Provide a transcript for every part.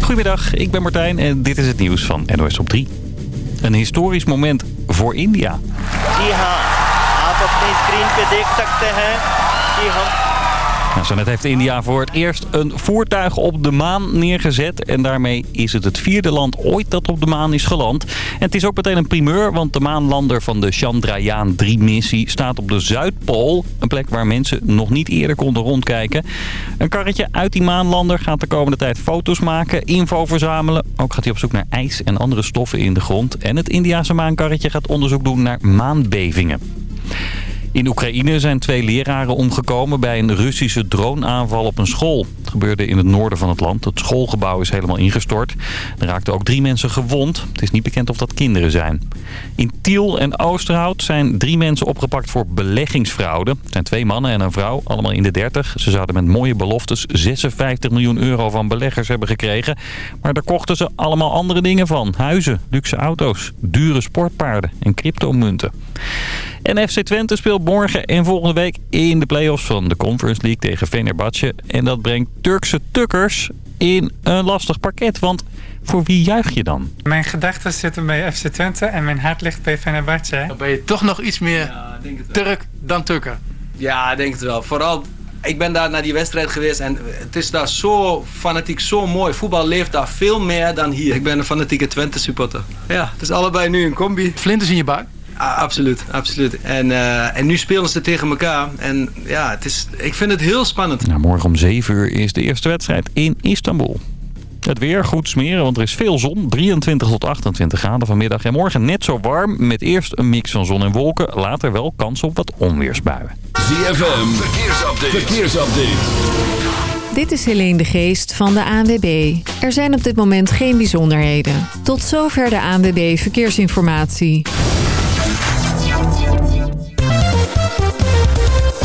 Goedemiddag, ik ben Martijn en dit is het nieuws van NOS op 3. Een historisch moment voor India. Op nou, net heeft India voor het eerst een voertuig op de maan neergezet. En daarmee is het het vierde land ooit dat op de maan is geland. En het is ook meteen een primeur, want de maanlander van de Chandrayaan 3-missie staat op de Zuidpool. Een plek waar mensen nog niet eerder konden rondkijken. Een karretje uit die maanlander gaat de komende tijd foto's maken, info verzamelen. Ook gaat hij op zoek naar ijs en andere stoffen in de grond. En het Indiase maankarretje gaat onderzoek doen naar maanbevingen. In Oekraïne zijn twee leraren omgekomen bij een Russische droneaanval op een school. Het gebeurde in het noorden van het land. Het schoolgebouw is helemaal ingestort. Er raakten ook drie mensen gewond. Het is niet bekend of dat kinderen zijn. In Tiel en Oosterhout zijn drie mensen opgepakt voor beleggingsfraude. Het zijn twee mannen en een vrouw, allemaal in de 30. Ze zouden met mooie beloftes 56 miljoen euro van beleggers hebben gekregen. Maar daar kochten ze allemaal andere dingen van. Huizen, luxe auto's, dure sportpaarden en cryptomunten. En FC Twente speelt morgen en volgende week in de play-offs van de Conference League tegen Fenerbahce. En dat brengt Turkse tukkers in een lastig pakket. Want voor wie juich je dan? Mijn gedachten zitten bij FC Twente en mijn hart ligt bij Fenerbahce. Dan ben je toch nog iets meer Turk dan Tukker. Ja, ik denk het wel. Vooral, ik ben daar naar die wedstrijd geweest en het is daar zo fanatiek, zo mooi. Voetbal leeft daar veel meer dan hier. Ik ben een fanatieke Twente supporter. Ja, het is allebei nu een combi. Flinters in je buik. Ah, absoluut, absoluut. En, eh, en nu spelen ze tegen elkaar. En ja, het is, ik vind het heel spannend. Nou, morgen om 7 uur is de eerste wedstrijd in Istanbul. Het weer goed smeren, want er is veel zon. 23 tot 28 graden vanmiddag. En morgen net zo warm, met eerst een mix van zon en wolken. Later wel kans op wat onweersbuien. ZFM, verkeersupdate. verkeersupdate. Dit is Helene de Geest van de ANWB. Er zijn op dit moment geen bijzonderheden. Tot zover de ANWB Verkeersinformatie.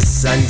Yes, and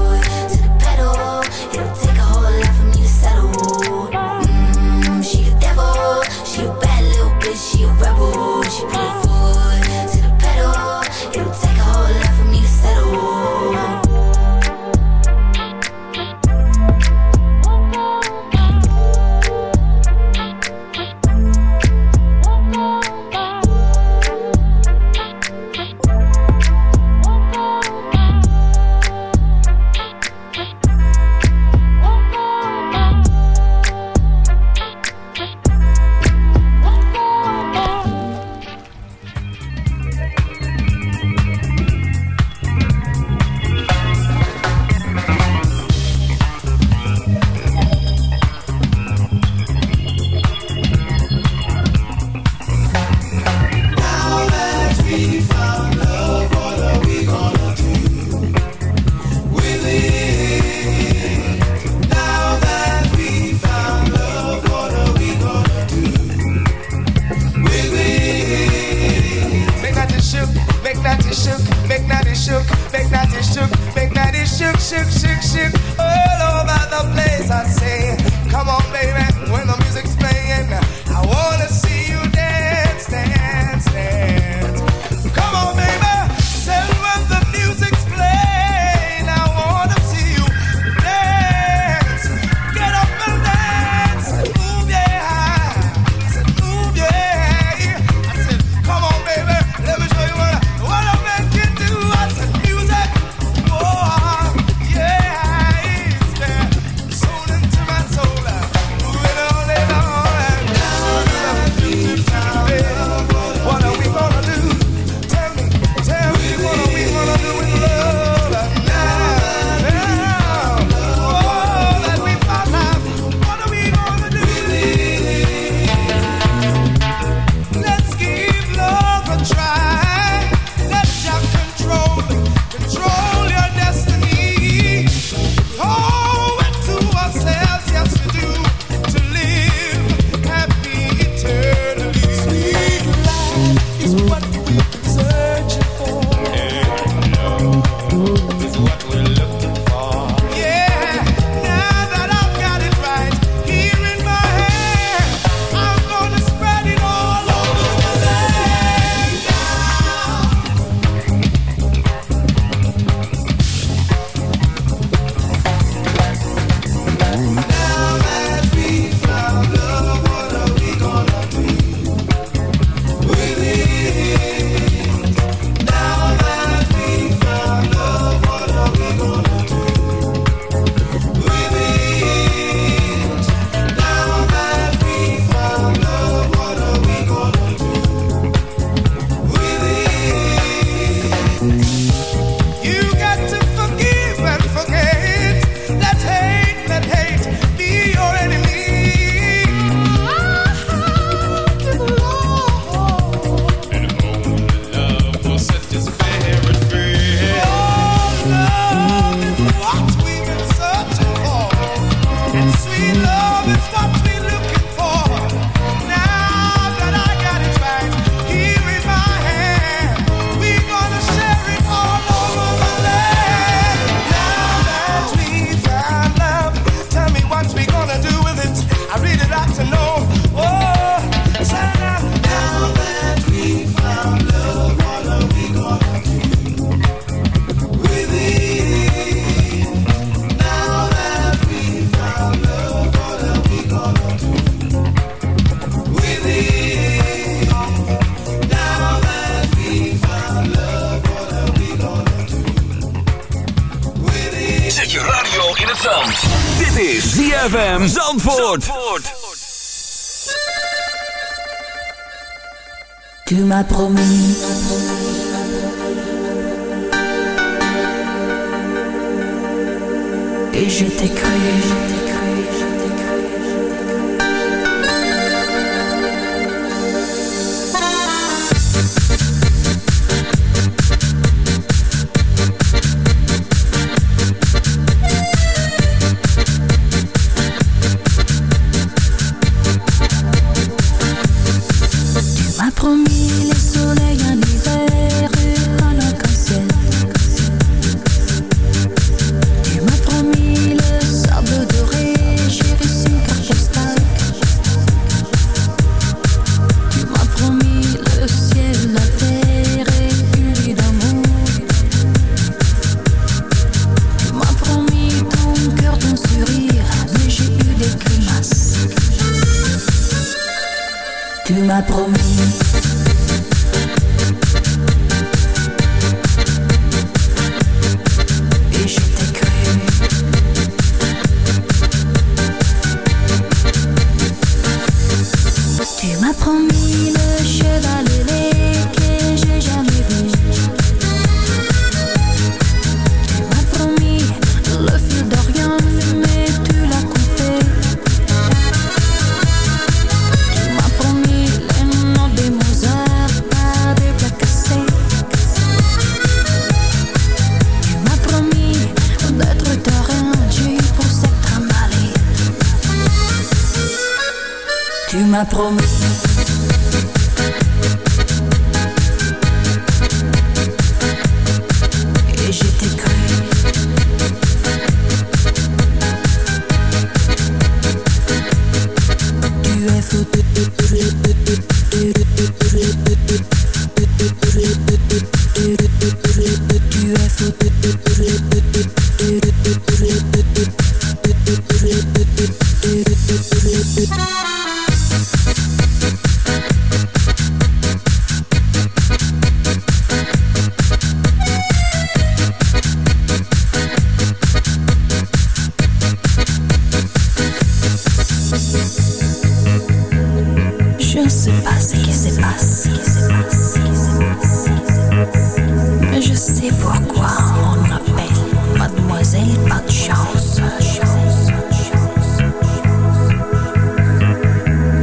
quoi on appelle Mademoiselle Pas de chance.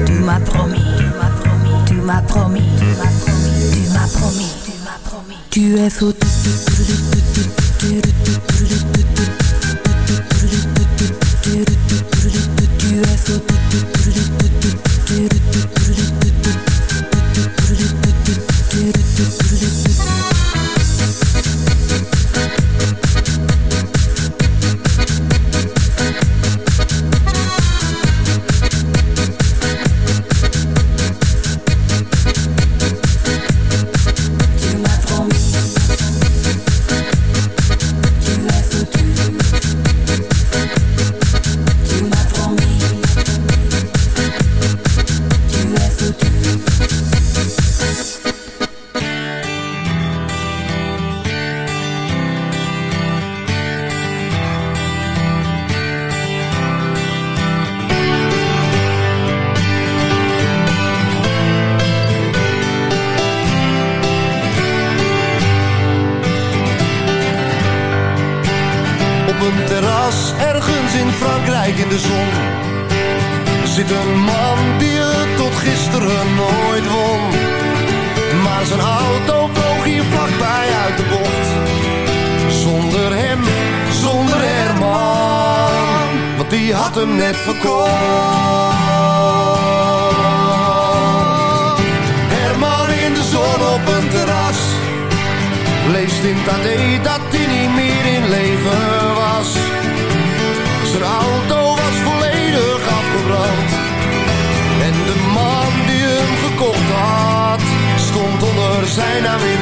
Tu m'as promis, tu m'as promis, tu m'as promis, tu m'as promis. Tu es fou.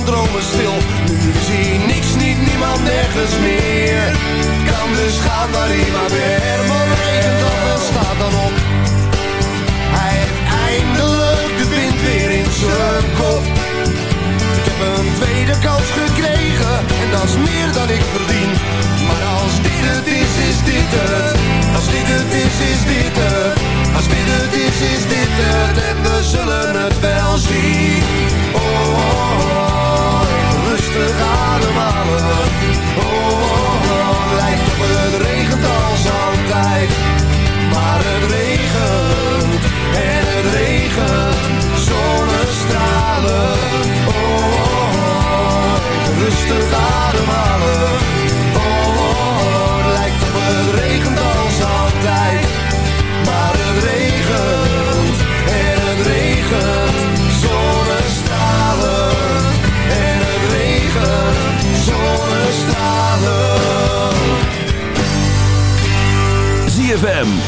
dromen stil. Nu zie niks, niet niemand, nergens meer. Kan dus gaan waar hij maar weer. Herman regent af en staat dan op. Hij heeft eindelijk de wind weer in zijn kop.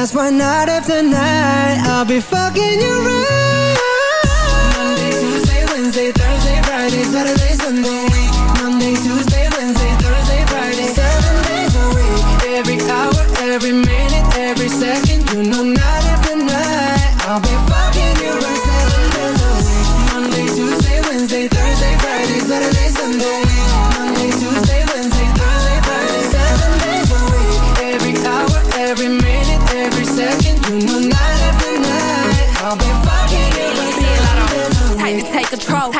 That's why night after night I'll be fucking you right Monday, Tuesday, Wednesday, Thursday, Friday, Saturday,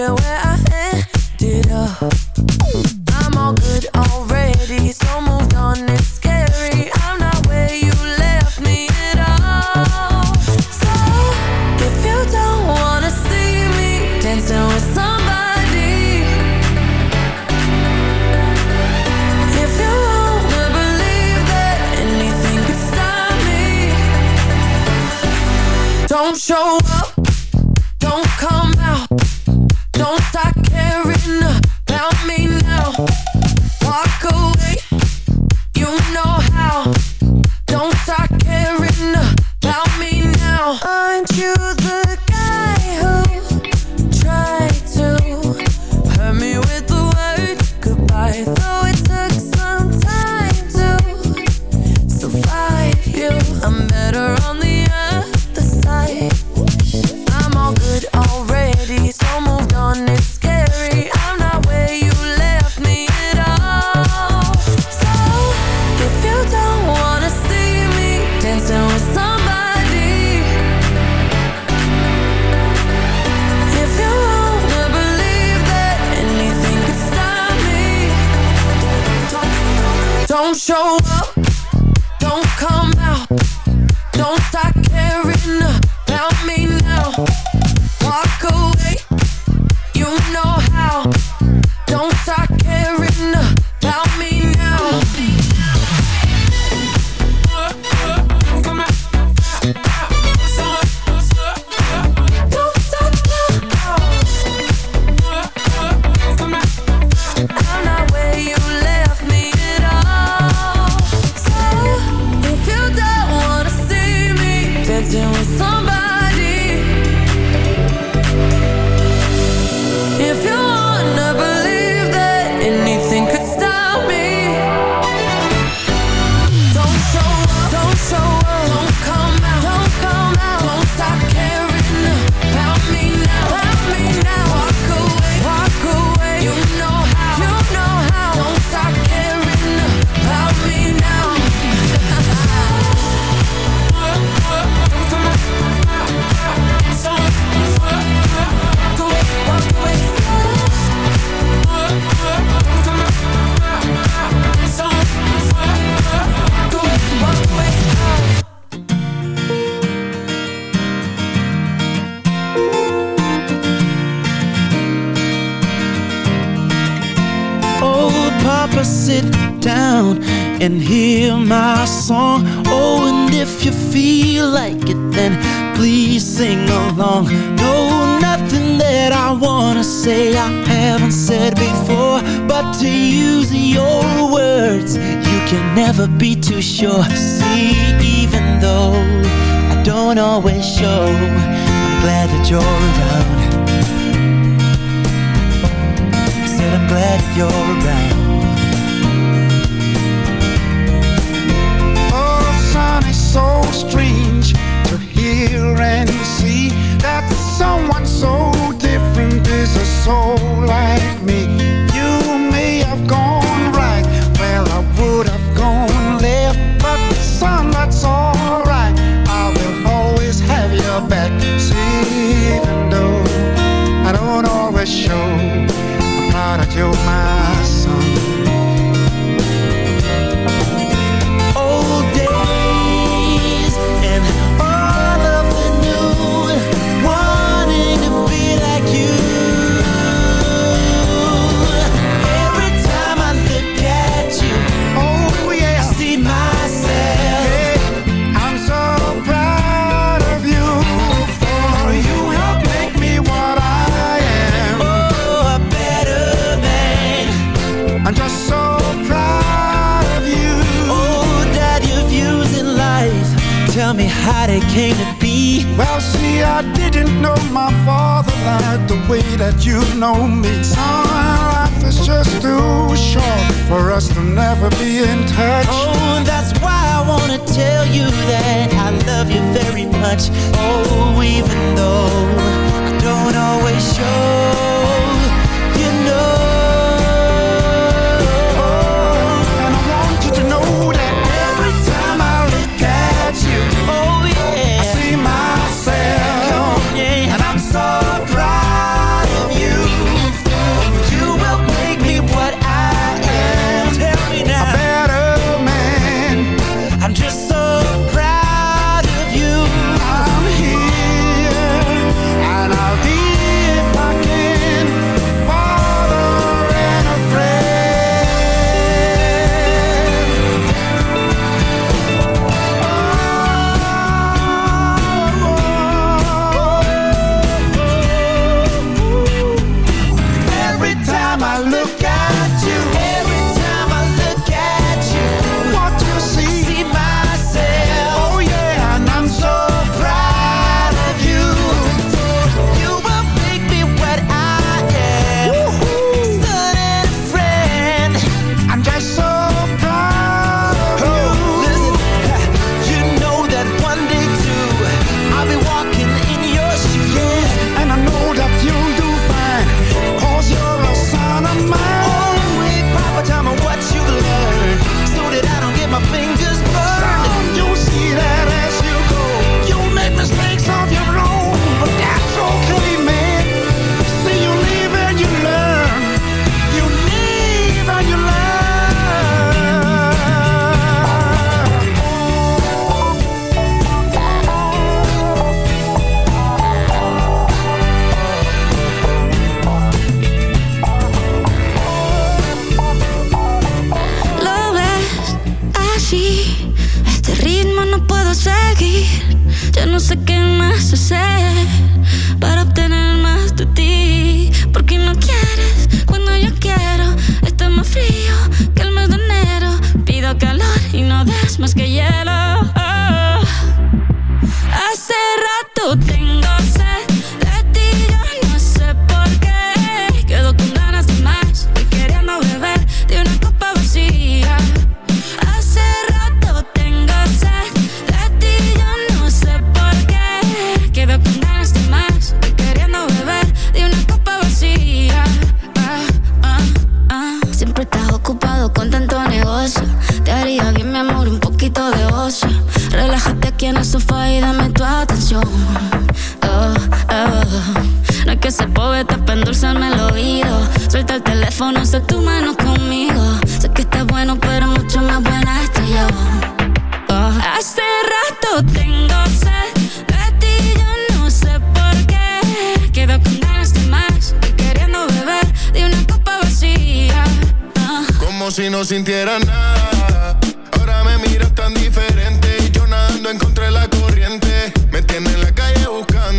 at where I besarme el oído. Suelta el teléfono, sé tu mano conmigo. Sé que estás bueno, pero mucho más buena estoy yo. Oh. Hace rato tengo sed de ti, yo no sé por qué. Quedo con ganas de más y queriendo beber de una copa vacía. Oh. Como si no sintiera nada. Ahora me miras tan diferente y yo nadando encontré la corriente. Me tiene en la calle buscando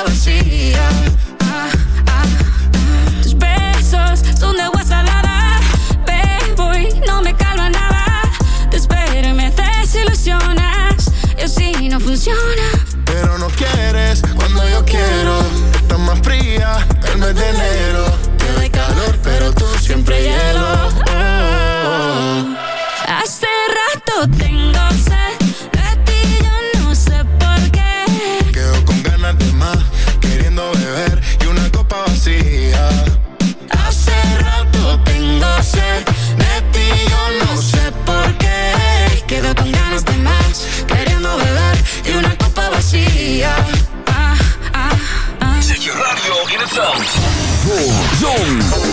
Ah, ah, ah. Tus besos son de agua salada. Bebo y no me calma nada. Te espero y me desilusionas. Y así no funciona. Pero no quieres cuando yo quiero. Estás más fría el mes de enero.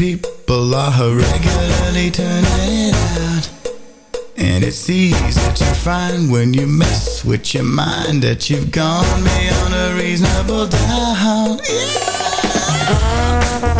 people are regularly turning it out And it's easy to find when you mess with your mind That you've gone beyond a reasonable doubt yeah.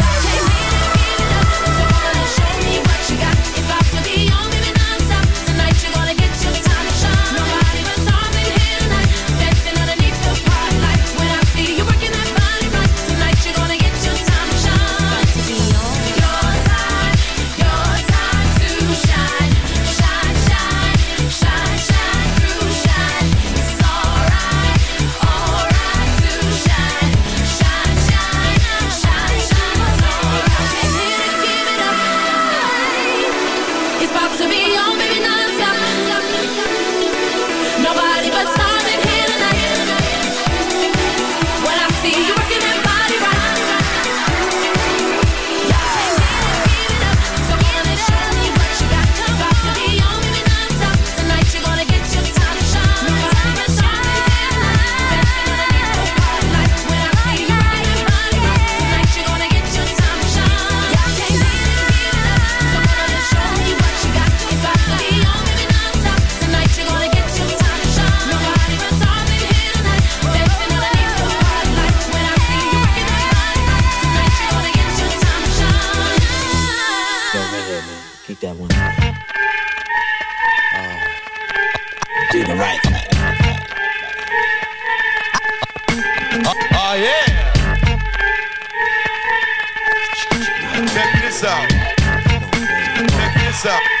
Check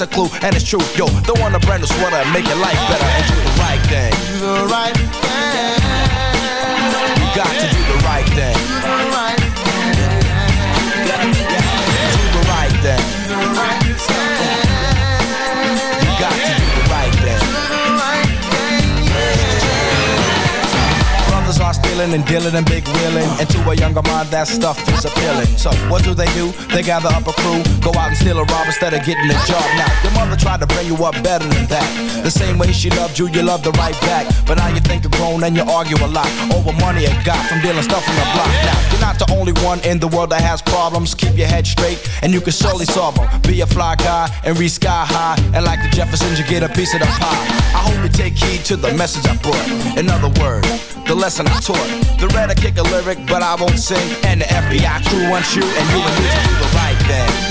a clue, and it's true. Yo, throw on a brand new sweater make your life better and do the right thing. Do the right thing. You got to do the right thing. Do the right thing. Do the right thing. Do the right thing. You got to Stealing and dealing and big wheeling. And to a younger mind, that stuff is appealing. So, what do they do? They gather up a crew, go out and steal a rob instead of getting a job. Now, your mother tried to bring you up better than that. The same way she loved you, you loved her right back. But now you think you're grown and you argue a lot over money you got from dealing stuff on the block. Now, you're not the one in the world that has problems. Keep your head straight and you can surely solve them. Be a fly guy and reach sky high. And like the Jeffersons, you get a piece of the pie. I hope you take heed to the message I brought. In other words, the lesson I taught. The red I kick a lyric, but I won't sing. And the FBI crew wants you, and you and me to do the right thing.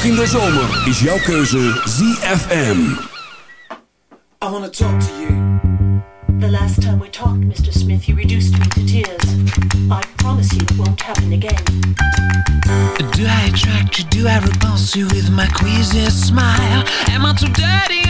Ook in de zomer is jouw keuze ZFM. I wanna talk to you. The last time we talked, Mr. Smith, you reduced me to tears. I promise you it won't happen again. Do I attract you? Do I repulse you with my queasy smile? Am I too dirty?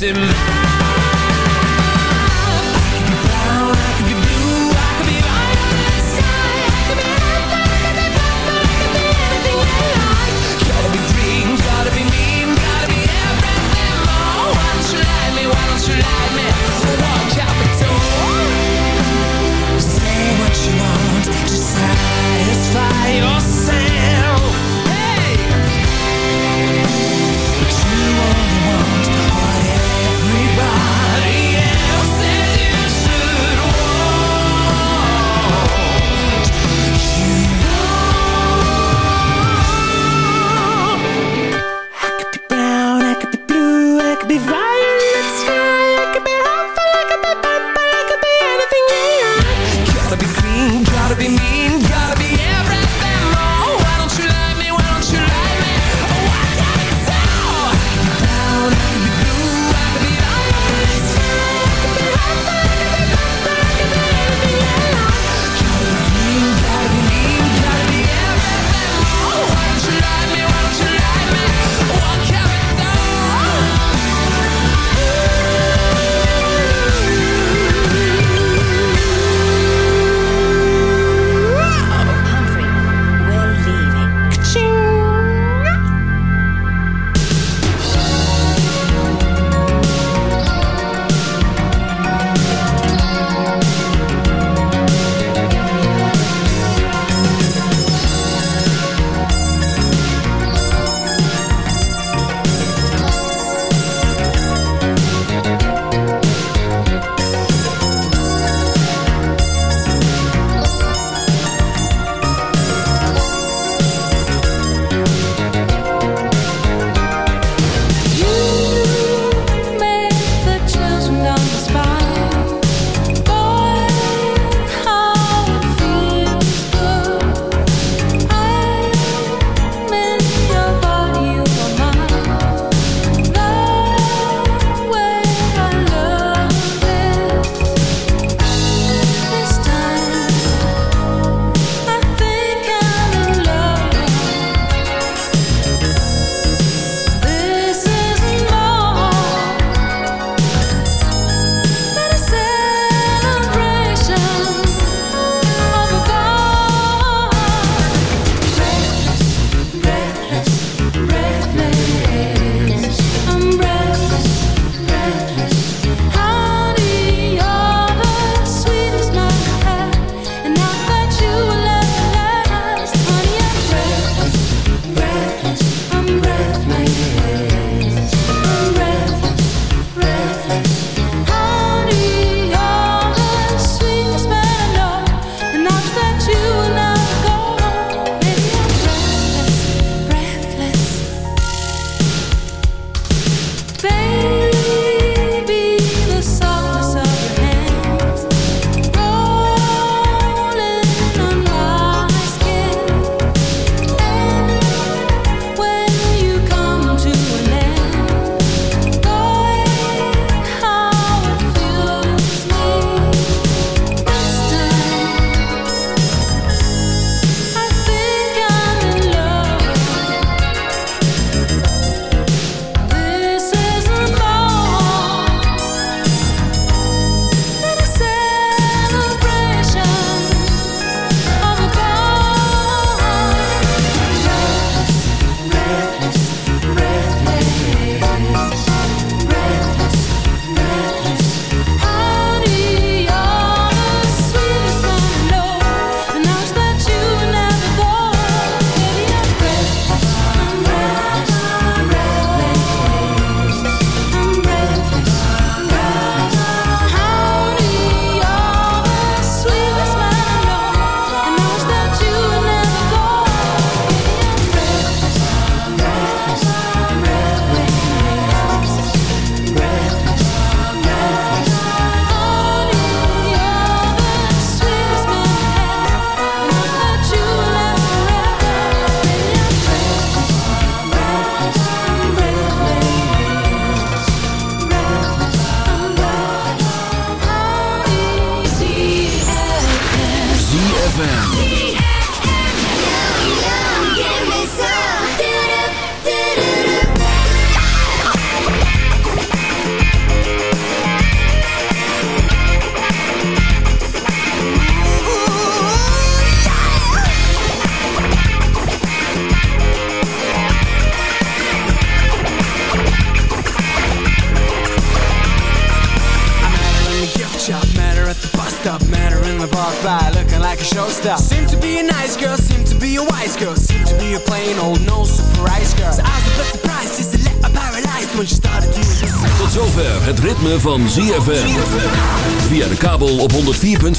Missing